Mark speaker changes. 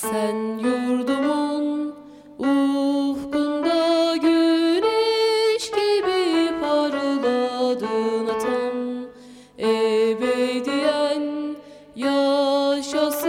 Speaker 1: Sen yurdumun ufkunda güneş gibi parladın atam. Ebediyen yaşasın.